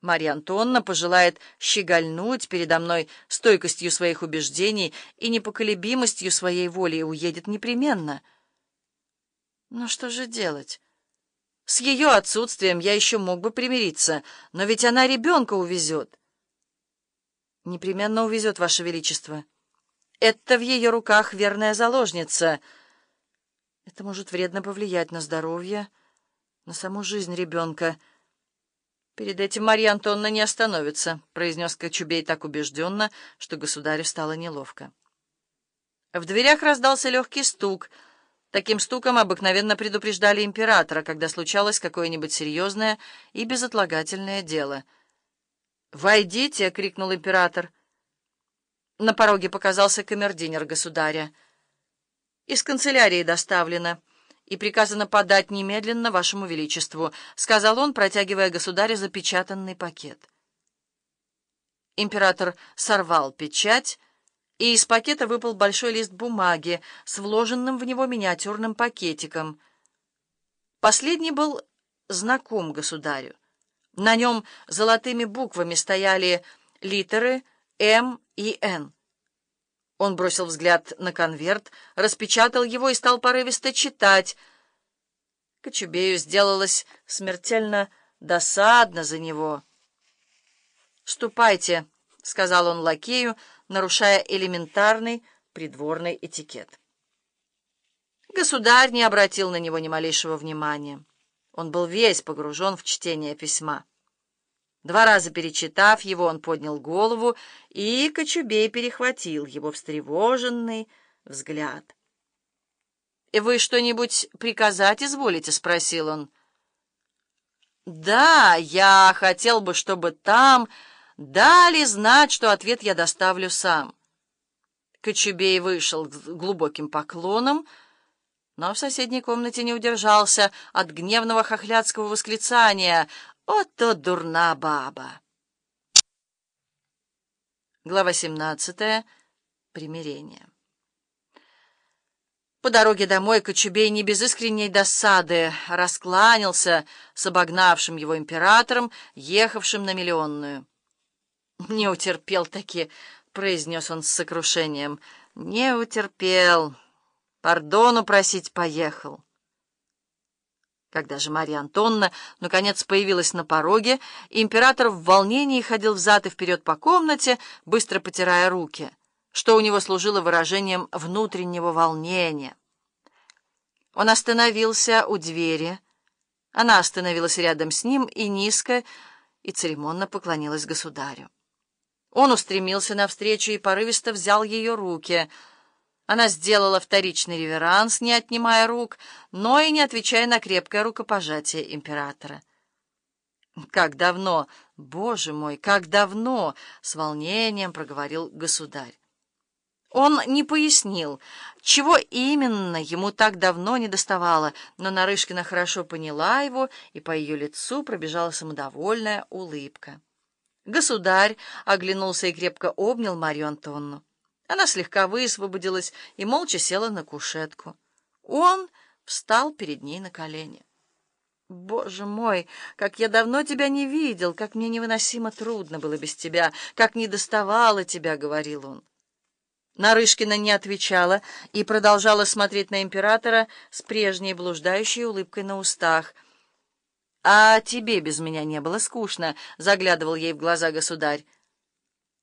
Марья Антонна пожелает щегольнуть передо мной стойкостью своих убеждений и непоколебимостью своей воли и уедет непременно. Но что же делать? С ее отсутствием я еще мог бы примириться, но ведь она ребенка увезет. Непременно увезет, Ваше Величество. Это в ее руках верная заложница. Это может вредно повлиять на здоровье, на саму жизнь ребенка. «Перед этим Марья Антонна не остановится», — произнес Кочубей так убежденно, что государю стало неловко. В дверях раздался легкий стук. Таким стуком обыкновенно предупреждали императора, когда случалось какое-нибудь серьезное и безотлагательное дело. «Войдите!» — крикнул император. На пороге показался камердинер государя. «Из канцелярии доставлено» и приказано подать немедленно вашему величеству», — сказал он, протягивая государю запечатанный пакет. Император сорвал печать, и из пакета выпал большой лист бумаги с вложенным в него миниатюрным пакетиком. Последний был знаком государю. На нем золотыми буквами стояли литеры «М» и «Н». Он бросил взгляд на конверт, распечатал его и стал порывисто читать. Кочубею сделалось смертельно досадно за него. «Ступайте», — сказал он лакею, нарушая элементарный придворный этикет. Государь не обратил на него ни малейшего внимания. Он был весь погружен в чтение письма. Два раза перечитав его, он поднял голову, и Кочубей перехватил его встревоженный взгляд. «И вы что-нибудь приказать изволите?» — спросил он. «Да, я хотел бы, чтобы там дали знать, что ответ я доставлю сам». Кочубей вышел с глубоким поклоном, но в соседней комнате не удержался от гневного хохлядского восклицания — Ото дурна баба. Глава 17. Примирение. По дороге домой Кочубей не без искренней досады раскланялся с обогнавшим его императором, ехавшим на Миллионную. «Не утерпел таки», — произнес он с сокрушением, — «не утерпел. Пардону просить поехал». Когда же Марья Антонна наконец появилась на пороге, император в волнении ходил взад и вперед по комнате, быстро потирая руки, что у него служило выражением внутреннего волнения. Он остановился у двери. Она остановилась рядом с ним и низко и церемонно поклонилась государю. Он устремился навстречу и порывисто взял ее руки — она сделала вторичный реверанс, не отнимая рук, но и не отвечая на крепкое рукопожатие императора. «Как давно, боже мой, как давно!» — с волнением проговорил государь. Он не пояснил, чего именно ему так давно не доставало, но Нарышкина хорошо поняла его, и по ее лицу пробежала самодовольная улыбка. Государь оглянулся и крепко обнял Марию Антонну. Она слегка высвободилась и молча села на кушетку. Он встал перед ней на колени. «Боже мой, как я давно тебя не видел, как мне невыносимо трудно было без тебя, как не доставало тебя», — говорил он. Нарышкина не отвечала и продолжала смотреть на императора с прежней блуждающей улыбкой на устах. «А тебе без меня не было скучно?» — заглядывал ей в глаза государь.